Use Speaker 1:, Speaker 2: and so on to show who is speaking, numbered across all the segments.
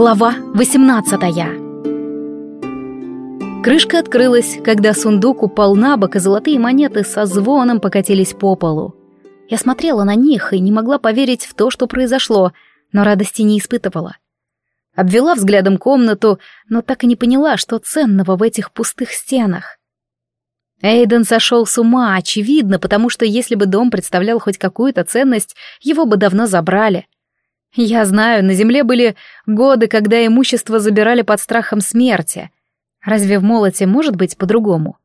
Speaker 1: Глава 18 Крышка открылась, когда сундук упал на бок, и золотые монеты со звоном покатились по полу. Я смотрела на них и не могла поверить в то, что произошло, но радости не испытывала. Обвела взглядом комнату, но так и не поняла, что ценного в этих пустых стенах. Эйден сошел с ума, очевидно, потому что если бы дом представлял хоть какую-то ценность, его бы давно забрали. Я знаю, на земле были годы, когда имущество забирали под страхом смерти. Разве в молоте может быть по-другому?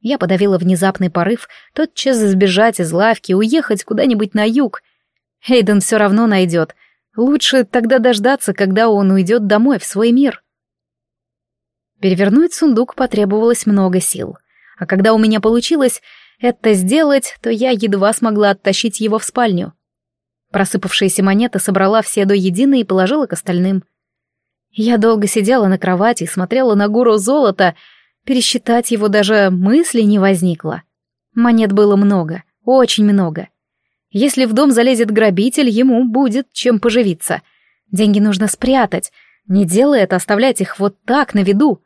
Speaker 1: Я подавила внезапный порыв тотчас сбежать из лавки, уехать куда-нибудь на юг. Эйден все равно найдет. Лучше тогда дождаться, когда он уйдет домой, в свой мир. Перевернуть сундук потребовалось много сил. А когда у меня получилось это сделать, то я едва смогла оттащить его в спальню. Просыпавшиеся монеты собрала все до единой и положила к остальным. Я долго сидела на кровати и смотрела на гору золота, пересчитать его даже мысли не возникло. Монет было много, очень много. Если в дом залезет грабитель, ему будет чем поживиться. Деньги нужно спрятать, не делая это оставлять их вот так на виду.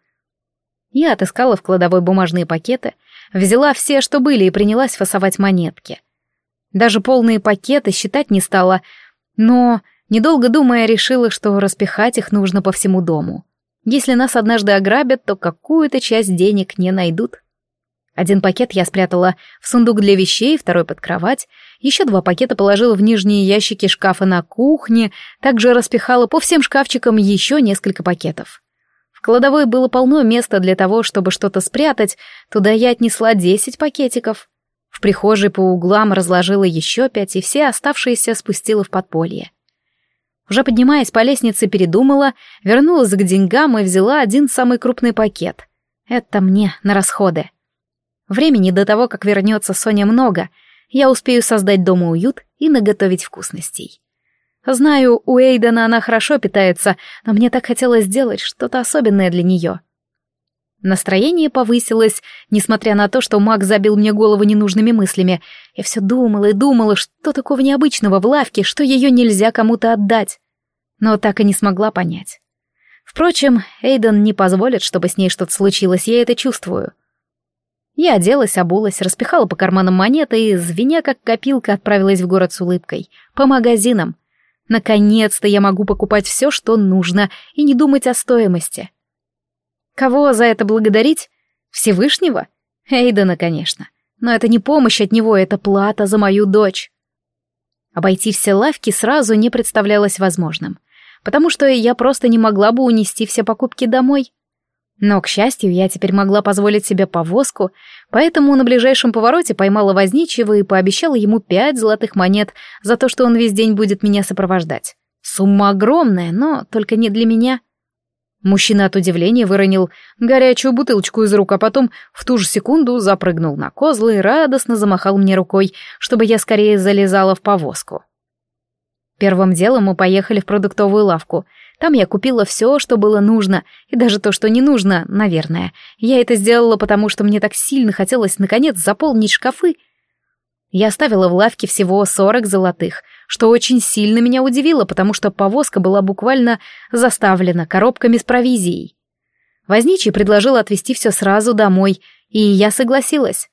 Speaker 1: Я отыскала в кладовой бумажные пакеты, взяла все, что были, и принялась фасовать монетки — даже полные пакеты считать не стала, но, недолго думая, решила, что распихать их нужно по всему дому. Если нас однажды ограбят, то какую-то часть денег не найдут. Один пакет я спрятала в сундук для вещей, второй под кровать, еще два пакета положила в нижние ящики шкафа на кухне, также распихала по всем шкафчикам еще несколько пакетов. В кладовой было полно места для того, чтобы что-то спрятать, туда я отнесла десять пакетиков. В прихожей по углам разложила еще пять, и все оставшиеся спустила в подполье. Уже поднимаясь по лестнице, передумала, вернулась к деньгам и взяла один самый крупный пакет. Это мне на расходы. Времени до того, как вернется Соня, много. Я успею создать дома уют и наготовить вкусностей. Знаю, у Эйдена она хорошо питается, но мне так хотелось сделать что-то особенное для нее. Настроение повысилось, несмотря на то, что маг забил мне голову ненужными мыслями. Я все думала и думала, что такого необычного в лавке, что ее нельзя кому-то отдать. Но так и не смогла понять. Впрочем, Эйден не позволит, чтобы с ней что-то случилось, я это чувствую. Я оделась, обулась, распихала по карманам монеты и, звеня как копилка, отправилась в город с улыбкой. По магазинам. Наконец-то я могу покупать все, что нужно, и не думать о стоимости. Кого за это благодарить? Всевышнего? Эйдена, конечно. Но это не помощь от него, это плата за мою дочь. Обойти все лавки сразу не представлялось возможным, потому что я просто не могла бы унести все покупки домой. Но, к счастью, я теперь могла позволить себе повозку, поэтому на ближайшем повороте поймала возничего и пообещала ему пять золотых монет за то, что он весь день будет меня сопровождать. Сумма огромная, но только не для меня. Мужчина от удивления выронил горячую бутылочку из рук, а потом в ту же секунду запрыгнул на козлы и радостно замахал мне рукой, чтобы я скорее залезала в повозку. Первым делом мы поехали в продуктовую лавку. Там я купила все, что было нужно, и даже то, что не нужно, наверное. Я это сделала, потому что мне так сильно хотелось, наконец, заполнить шкафы. Я оставила в лавке всего сорок золотых — что очень сильно меня удивило, потому что повозка была буквально заставлена коробками с провизией. Возничий предложил отвезти все сразу домой, и я согласилась.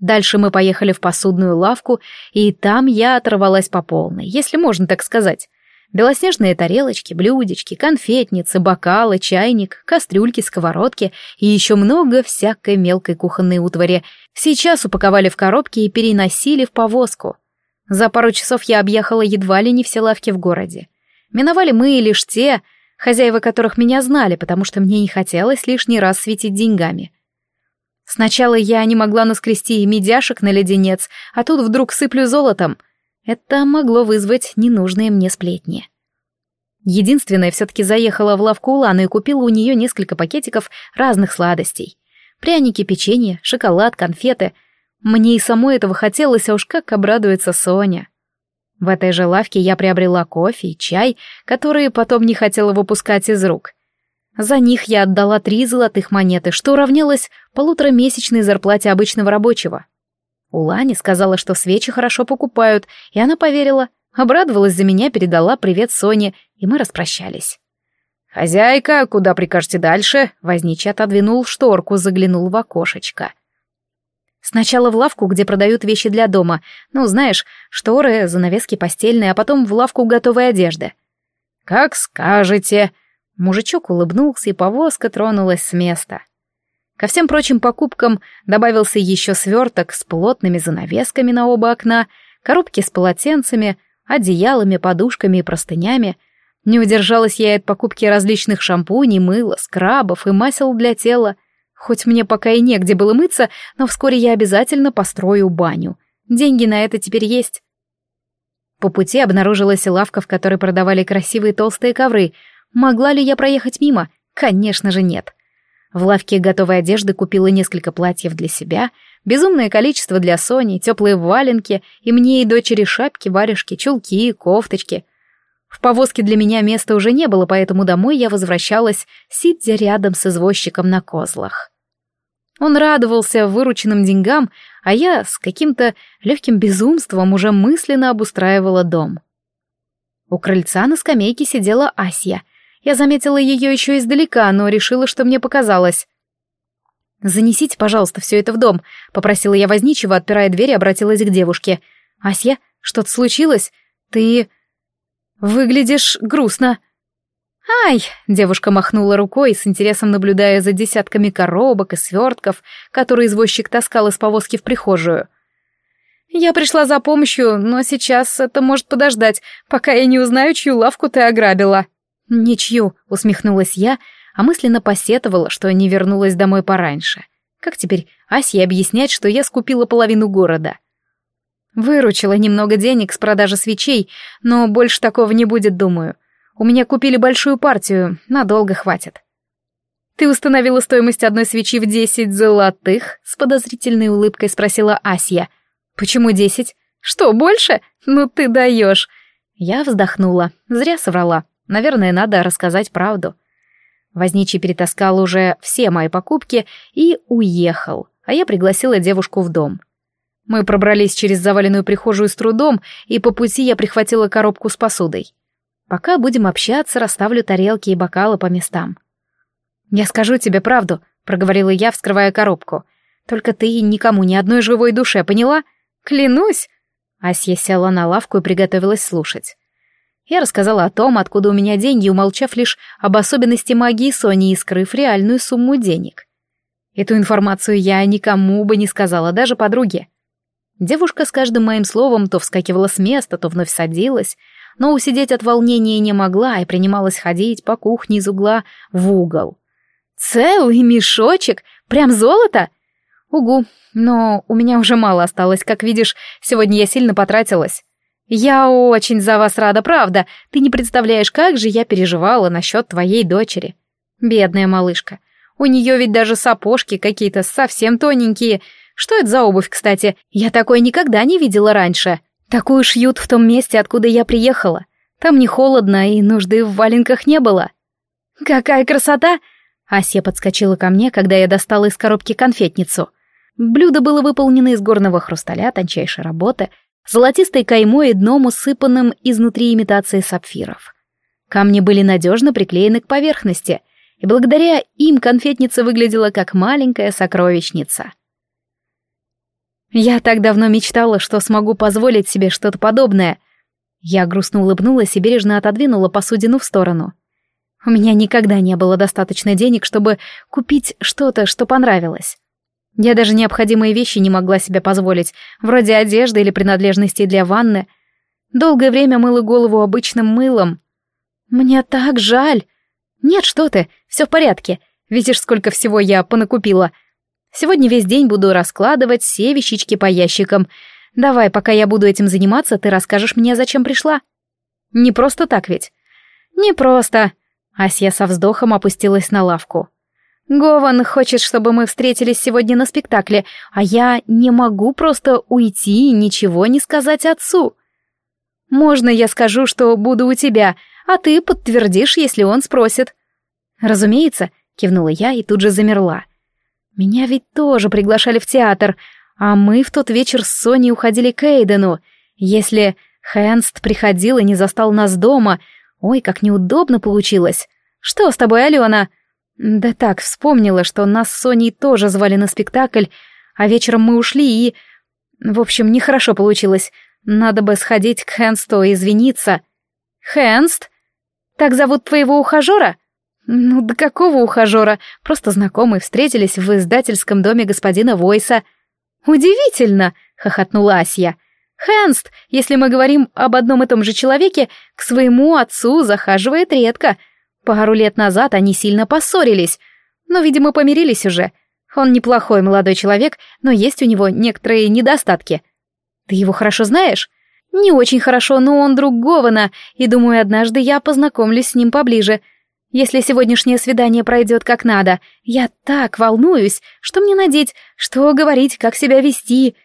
Speaker 1: Дальше мы поехали в посудную лавку, и там я оторвалась по полной, если можно так сказать. Белоснежные тарелочки, блюдечки, конфетницы, бокалы, чайник, кастрюльки, сковородки и еще много всякой мелкой кухонной утвари сейчас упаковали в коробки и переносили в повозку — за пару часов я объехала едва ли не все лавки в городе. Миновали мы лишь те, хозяева которых меня знали, потому что мне не хотелось лишний раз светить деньгами. Сначала я не могла наскрести и медяшек на леденец, а тут вдруг сыплю золотом. Это могло вызвать ненужные мне сплетни. Единственное, все-таки заехала в лавку Уланы и купила у нее несколько пакетиков разных сладостей. Пряники, печенье, шоколад, конфеты — мне и самой этого хотелось, а уж как обрадуется Соня. В этой же лавке я приобрела кофе и чай, которые потом не хотела выпускать из рук. За них я отдала три золотых монеты, что равнялось полуторамесячной зарплате обычного рабочего. Улани сказала, что свечи хорошо покупают, и она поверила. Обрадовалась за меня, передала привет Соне, и мы распрощались. «Хозяйка, куда прикажете дальше?» Возничий отодвинул шторку, заглянул в окошечко. Сначала в лавку, где продают вещи для дома. Ну, знаешь, шторы, занавески постельные, а потом в лавку готовой одежды. «Как скажете!» Мужичок улыбнулся, и повозка тронулась с места. Ко всем прочим покупкам добавился еще сверток с плотными занавесками на оба окна, коробки с полотенцами, одеялами, подушками и простынями. Не удержалась я от покупки различных шампуней, мыла, скрабов и масел для тела. Хоть мне пока и негде было мыться, но вскоре я обязательно построю баню. Деньги на это теперь есть. По пути обнаружилась лавка, в которой продавали красивые толстые ковры. Могла ли я проехать мимо? Конечно же нет. В лавке готовой одежды купила несколько платьев для себя, безумное количество для Сони, теплые валенки, и мне и дочери шапки, варежки, чулки, кофточки. В повозке для меня места уже не было, поэтому домой я возвращалась, сидя рядом с извозчиком на козлах. Он радовался вырученным деньгам, а я с каким-то легким безумством уже мысленно обустраивала дом. У крыльца на скамейке сидела Асья — я заметила ее еще издалека, но решила, что мне показалось. «Занесите, пожалуйста, все это в дом», — попросила я возничего, отпирая дверь и обратилась к девушке. «Ася, что-то случилось? Ты... выглядишь грустно». «Ай!» — девушка махнула рукой, с интересом наблюдая за десятками коробок и свертков, которые извозчик таскал из повозки в прихожую. «Я пришла за помощью, но сейчас это может подождать, пока я не узнаю, чью лавку ты ограбила». «Ничью», — усмехнулась я, а мысленно посетовала, что не вернулась домой пораньше. Как теперь Асе объяснять, что я скупила половину города? Выручила немного денег с продажи свечей, но больше такого не будет, думаю. У меня купили большую партию, надолго хватит. «Ты установила стоимость одной свечи в десять золотых?» — с подозрительной улыбкой спросила Асья. «Почему десять? Что, больше? Ну ты даешь!» Я вздохнула. Зря соврала. Наверное, надо рассказать правду. Возничий перетаскал уже все мои покупки и уехал, а я пригласила девушку в дом. Мы пробрались через заваленную прихожую с трудом, и по пути я прихватила коробку с посудой. Пока будем общаться, расставлю тарелки и бокалы по местам. «Я скажу тебе правду», — проговорила я, вскрывая коробку. «Только ты никому, ни одной живой душе, поняла? Клянусь!» Асья села на лавку и приготовилась слушать. Я рассказала о том, откуда у меня деньги, умолчав лишь об особенности магии Сони и скрыв реальную сумму денег. Эту информацию я никому бы не сказала, даже подруге. Девушка с каждым моим словом то вскакивала с места, то вновь садилась, но усидеть от волнения не могла и принималась ходить по кухне из угла в угол. «Целый мешочек? Прям золото?» «Угу, но у меня уже мало осталось, как видишь, сегодня я сильно потратилась». «Я очень за вас рада, правда. Ты не представляешь, как же я переживала насчет твоей дочери. Бедная малышка. У нее ведь даже сапожки какие-то совсем тоненькие. Что это за обувь, кстати? Я такой никогда не видела раньше. Такую шьют в том месте, откуда я приехала. Там не холодно и нужды в валенках не было». «Какая красота!» Ася подскочила ко мне, когда я достала из коробки конфетницу. Блюдо было выполнено из горного хрусталя тончайшей работы — золотистой каймой и дном, усыпанным изнутри имитацией сапфиров. Камни были надежно приклеены к поверхности, и благодаря им конфетница выглядела как маленькая сокровищница. Я так давно мечтала, что смогу позволить себе что-то подобное. Я грустно улыбнулась и бережно отодвинула посудину в сторону. У меня никогда не было достаточно денег, чтобы купить что-то, что понравилось. Я даже необходимые вещи не могла себе позволить, вроде одежды или принадлежностей для ванны. Долгое время мыла голову обычным мылом. Мне так жаль. Нет, что ты, все в порядке. Видишь, сколько всего я понакупила. Сегодня весь день буду раскладывать все вещички по ящикам. Давай, пока я буду этим заниматься, ты расскажешь мне, зачем пришла. Не просто так ведь? Не просто. Асья со вздохом опустилась на лавку. Гован хочет, чтобы мы встретились сегодня на спектакле, а я не могу просто уйти и ничего не сказать отцу. Можно я скажу, что буду у тебя, а ты подтвердишь, если он спросит. Разумеется, кивнула я и тут же замерла. Меня ведь тоже приглашали в театр, а мы в тот вечер с Соней уходили к Эйдену. Если Хэнст приходил и не застал нас дома. Ой, как неудобно получилось. Что с тобой, Алена? Да так, вспомнила, что нас с Соней тоже звали на спектакль, а вечером мы ушли и... В общем, нехорошо получилось. Надо бы сходить к Хэнсту и извиниться. Хэнст? Так зовут твоего ухажера? Ну, да какого ухажера? Просто знакомые встретились в издательском доме господина Войса. Удивительно, хохотнула Асья. Хэнст, если мы говорим об одном и том же человеке, к своему отцу захаживает редко. Пару лет назад они сильно поссорились, но, видимо, помирились уже. Он неплохой молодой человек, но есть у него некоторые недостатки. Ты его хорошо знаешь? Не очень хорошо, но он друг Гована, и думаю, однажды я познакомлюсь с ним поближе. Если сегодняшнее свидание пройдет как надо, я так волнуюсь, что мне надеть, что говорить, как себя вести.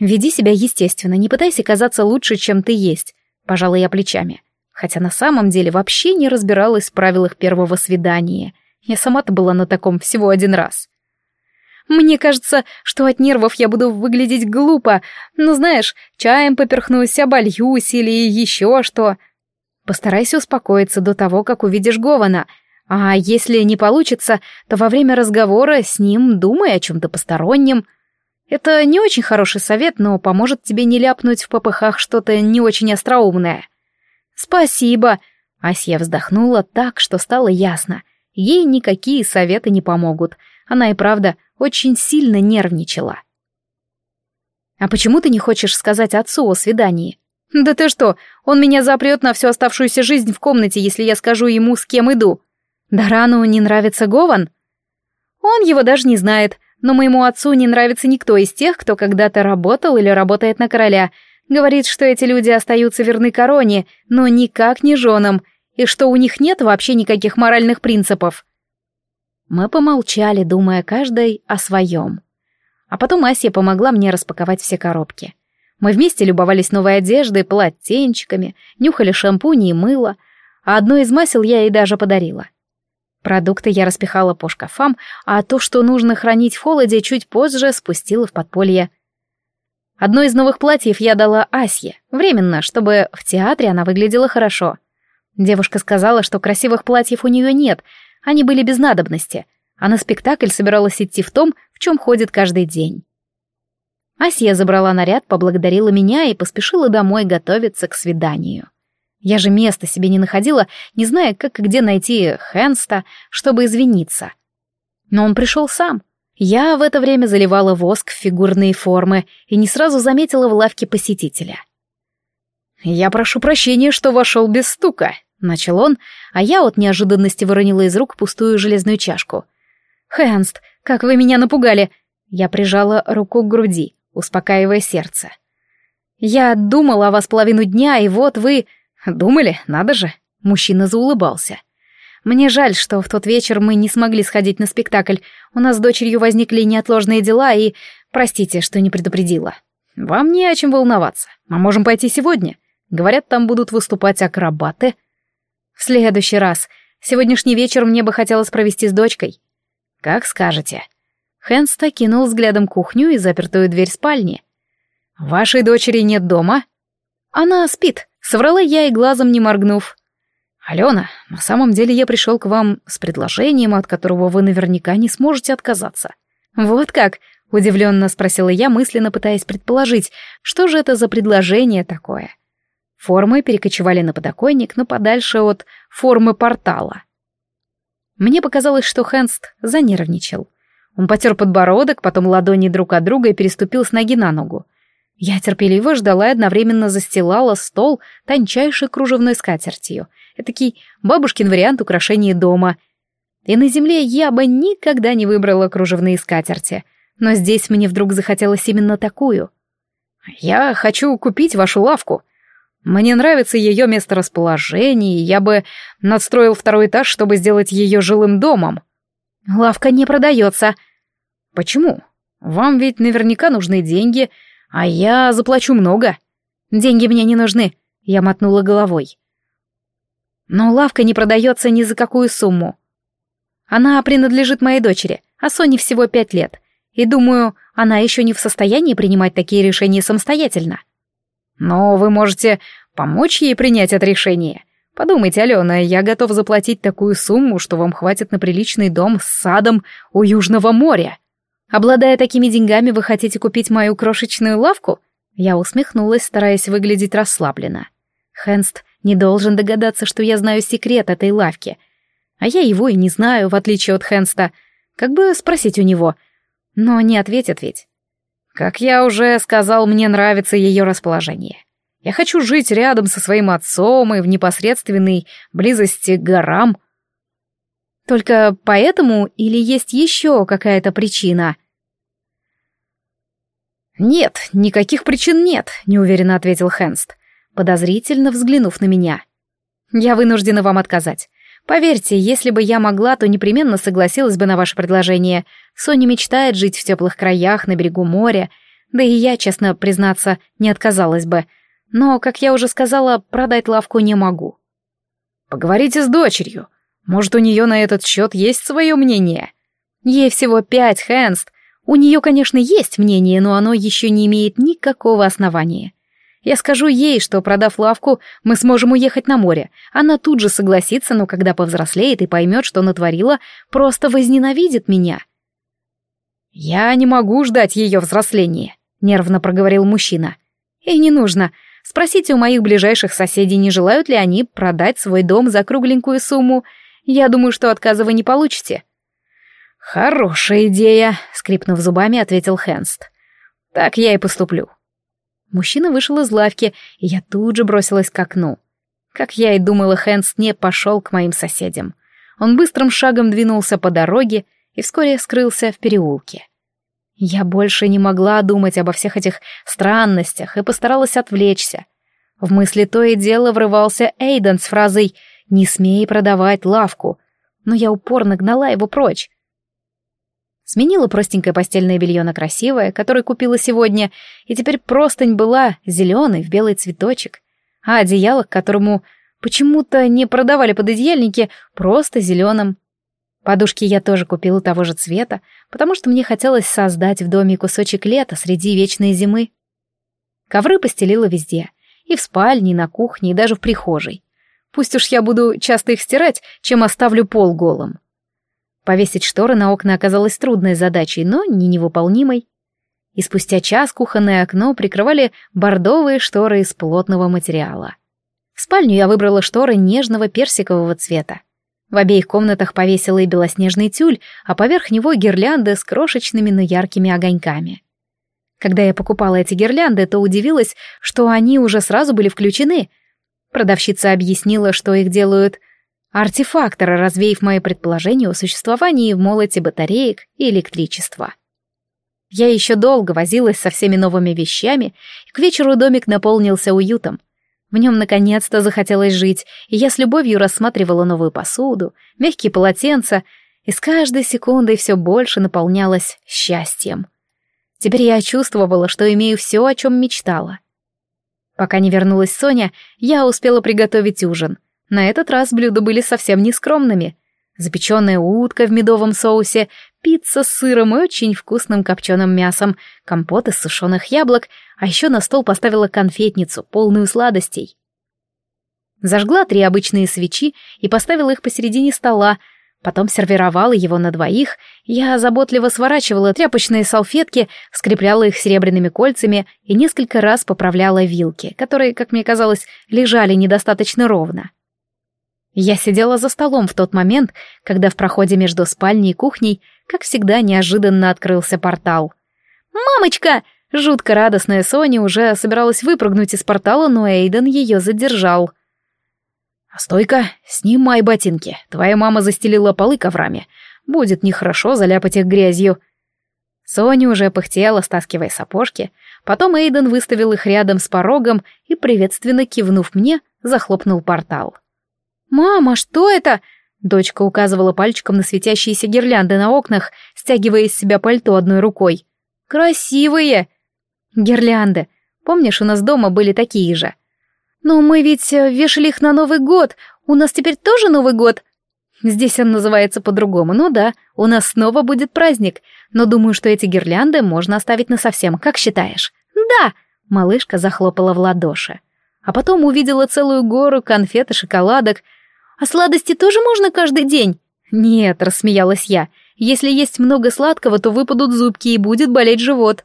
Speaker 1: Веди себя естественно, не пытайся казаться лучше, чем ты есть. Пожалуй, я плечами. Хотя на самом деле вообще не разбиралась в правилах первого свидания. Я сама-то была на таком всего один раз. Мне кажется, что от нервов я буду выглядеть глупо. Ну, знаешь, чаем поперхнусь, обольюсь или еще что. Постарайся успокоиться до того, как увидишь Гована. А если не получится, то во время разговора с ним думай о чем-то постороннем. Это не очень хороший совет, но поможет тебе не ляпнуть в попыхах что-то не очень остроумное. Спасибо. Асья вздохнула так, что стало ясно. Ей никакие советы не помогут. Она и правда очень сильно нервничала. «А почему ты не хочешь сказать отцу о свидании?» «Да ты что, он меня запрет на всю оставшуюся жизнь в комнате, если я скажу ему, с кем иду. Дарану не нравится Гован?» «Он его даже не знает, но моему отцу не нравится никто из тех, кто когда-то работал или работает на короля. Говорит, что эти люди остаются верны короне, но никак не женам, и что у них нет вообще никаких моральных принципов. Мы помолчали, думая каждой о своем. А потом Ася помогла мне распаковать все коробки. Мы вместе любовались новой одеждой, полотенчиками, нюхали шампуни и мыло, а одно из масел я ей даже подарила. Продукты я распихала по шкафам, а то, что нужно хранить в холоде, чуть позже спустила в подполье. Одно из новых платьев я дала Асье, временно, чтобы в театре она выглядела хорошо. Девушка сказала, что красивых платьев у нее нет, они были без надобности, а на спектакль собиралась идти в том, в чем ходит каждый день. Асия забрала наряд, поблагодарила меня и поспешила домой готовиться к свиданию. Я же места себе не находила, не зная, как и где найти Хэнста, чтобы извиниться. Но он пришел сам. Я в это время заливала воск в фигурные формы и не сразу заметила в лавке посетителя. «Я прошу прощения, что вошел без стука», Начал он, а я от неожиданности выронила из рук пустую железную чашку. «Хэнст, как вы меня напугали!» Я прижала руку к груди, успокаивая сердце. «Я думала о вас половину дня, и вот вы...» «Думали? Надо же!» Мужчина заулыбался. «Мне жаль, что в тот вечер мы не смогли сходить на спектакль. У нас с дочерью возникли неотложные дела, и... Простите, что не предупредила. Вам не о чем волноваться. Мы можем пойти сегодня. Говорят, там будут выступать акробаты». В следующий раз. Сегодняшний вечер мне бы хотелось провести с дочкой. Как скажете. Хэнс кинул взглядом кухню и запертую дверь спальни. Вашей дочери нет дома? Она спит, соврала я и глазом не моргнув. Алена, на самом деле я пришел к вам с предложением, от которого вы наверняка не сможете отказаться. Вот как? Удивленно спросила я, мысленно пытаясь предположить, что же это за предложение такое. Формы перекочевали на подоконник, но подальше от формы портала. Мне показалось, что Хэнст занервничал. Он потер подбородок, потом ладони друг от друга и переступил с ноги на ногу. Я терпеливо ждала и одновременно застилала стол тончайшей кружевной скатертью. Этакий бабушкин вариант украшения дома. И на земле я бы никогда не выбрала кружевные скатерти. Но здесь мне вдруг захотелось именно такую. «Я хочу купить вашу лавку», мне нравится ее месторасположение, я бы надстроил второй этаж, чтобы сделать ее жилым домом. Лавка не продается. Почему? Вам ведь наверняка нужны деньги, а я заплачу много. Деньги мне не нужны, я мотнула головой. Но лавка не продается ни за какую сумму. Она принадлежит моей дочери, а Соне всего пять лет. И думаю, она еще не в состоянии принимать такие решения самостоятельно.
Speaker 2: Но вы можете помочь ей принять это решение. Подумайте, Алена, я готов заплатить такую сумму, что вам хватит на приличный дом с садом у Южного моря.
Speaker 1: Обладая такими деньгами, вы хотите купить мою крошечную лавку? Я усмехнулась, стараясь выглядеть расслабленно. Хенст не должен догадаться, что я знаю секрет этой лавки. А я его и не знаю, в отличие от Хенста. Как бы спросить у него. Но не ответит ведь.
Speaker 2: Как я уже сказал, мне нравится ее расположение. Я хочу жить рядом со своим отцом и в непосредственной близости к горам.
Speaker 1: Только поэтому или есть еще какая-то причина?
Speaker 2: «Нет, никаких причин нет», — неуверенно ответил Хенст, подозрительно взглянув на меня.
Speaker 1: «Я вынуждена вам отказать. Поверьте, если бы я могла, то непременно согласилась бы на ваше предложение. Соня мечтает жить в теплых краях, на берегу моря, да и я, честно признаться, не отказалась бы. Но, как я уже сказала, продать лавку не могу».
Speaker 2: «Поговорите с дочерью. Может, у нее на этот счет есть свое мнение?»
Speaker 1: «Ей всего пять, Хэнст. У нее, конечно, есть мнение, но оно еще не имеет никакого основания. Я скажу ей, что, продав лавку, мы сможем уехать на море. Она тут же согласится, но когда повзрослеет и поймет, что натворила, просто возненавидит меня.
Speaker 2: «Я не могу ждать ее взросления», — нервно проговорил мужчина.
Speaker 1: «И не нужно. Спросите у моих ближайших соседей, не желают ли они продать свой дом за кругленькую сумму. Я думаю, что отказа вы не получите».
Speaker 2: «Хорошая идея», — скрипнув зубами, ответил Хенст. «Так я и поступлю».
Speaker 1: Мужчина вышел из лавки, и я тут же бросилась к окну. Как я и думала, Хенст не пошел к моим соседям. Он быстрым шагом двинулся по дороге и вскоре скрылся в переулке. Я больше не могла думать обо всех этих странностях и постаралась отвлечься. В мысли то и дело врывался Эйден с фразой «Не смей продавать лавку», но я упорно гнала его прочь. Сменила простенькое постельное белье на красивое, которое купила сегодня, и теперь простынь была зеленой в белый цветочек, а одеяло, к которому почему-то не продавали пододеяльники, просто зеленым. Подушки я тоже купила того же цвета, потому что мне хотелось создать в доме кусочек лета среди вечной зимы. Ковры постелила везде, и в спальне, и на кухне, и даже в прихожей. Пусть уж я буду часто их стирать, чем оставлю пол голым. Повесить шторы на окна оказалось трудной задачей, но не невыполнимой. И спустя час кухонное окно прикрывали бордовые шторы из плотного материала. В спальню я выбрала шторы нежного персикового цвета. В обеих комнатах повесила и белоснежный тюль, а поверх него гирлянды с крошечными, но яркими огоньками. Когда я покупала эти гирлянды, то удивилась, что они уже сразу были включены. Продавщица объяснила, что их делают артефактора, развеяв мои предположения о существовании в молоте батареек и электричества. Я еще долго возилась со всеми новыми вещами, и к вечеру домик наполнился уютом. В нем наконец-то захотелось жить, и я с любовью рассматривала новую посуду, мягкие полотенца, и с каждой секундой все больше наполнялась счастьем. Теперь я чувствовала, что имею все, о чем мечтала. Пока не вернулась Соня, я успела приготовить ужин. На этот раз блюда были совсем не скромными. Запеченная утка в медовом соусе, пицца с сыром и очень вкусным копченым мясом, компот из сушеных яблок, а еще на стол поставила конфетницу, полную сладостей. Зажгла три обычные свечи и поставила их посередине стола, потом сервировала его на двоих, я заботливо сворачивала тряпочные салфетки, скрепляла их серебряными кольцами и несколько раз поправляла вилки, которые, как мне казалось, лежали недостаточно ровно. Я сидела за столом в тот момент, когда в проходе между спальней и кухней, как всегда, неожиданно открылся портал. «Мамочка!» Жутко радостная Соня уже собиралась выпрыгнуть из портала, но Эйден ее задержал.
Speaker 2: «Стойка, снимай ботинки. Твоя мама застелила полы коврами. Будет нехорошо заляпать их грязью».
Speaker 1: Соня уже пыхтела, стаскивая сапожки. Потом Эйден выставил их рядом с порогом и, приветственно кивнув мне, захлопнул портал. «Мама, что это?» Дочка указывала пальчиком на светящиеся гирлянды на окнах, стягивая из себя пальто одной рукой. «Красивые!» «Гирлянды. Помнишь, у нас дома были такие же?» «Но мы ведь э, вешали их на Новый год. У нас теперь тоже Новый год?» Здесь он называется по-другому. Ну да, у нас снова будет праздник. Но думаю, что эти гирлянды можно оставить насовсем, как считаешь?
Speaker 3: Да,
Speaker 1: Малышка захлопала в ладоши. А потом увидела целую гору конфет и шоколадок. «А сладости тоже можно каждый день?» «Нет», — рассмеялась я. «Если есть много сладкого, то выпадут зубки и будет болеть живот».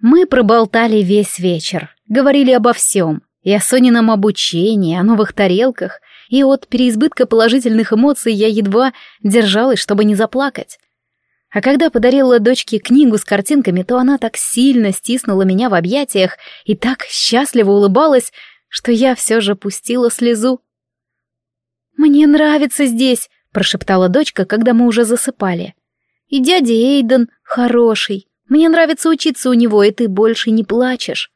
Speaker 1: Мы проболтали весь вечер, говорили обо всем. И о Сонином обучении, о новых тарелках, и от переизбытка положительных эмоций я едва держалась, чтобы не заплакать. А когда подарила дочке книгу с картинками, то она так сильно стиснула меня в объятиях и так счастливо улыбалась, что я все же пустила слезу. «Мне нравится здесь», — прошептала дочка, когда мы уже засыпали. «И дядя Эйден хороший. Мне нравится учиться у него, и ты больше не плачешь».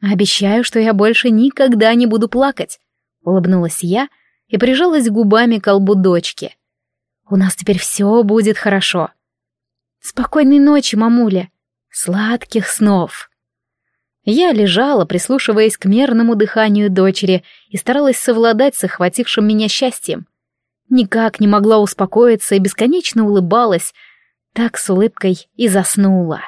Speaker 1: «Обещаю, что я больше никогда не буду плакать», — улыбнулась я и прижалась губами к колбу дочки. «У нас теперь все будет хорошо». «Спокойной ночи, мамуля! Сладких снов!» Я лежала, прислушиваясь к мерному дыханию дочери и старалась совладать с охватившим меня счастьем. Никак не могла успокоиться и бесконечно улыбалась, так с улыбкой и заснула.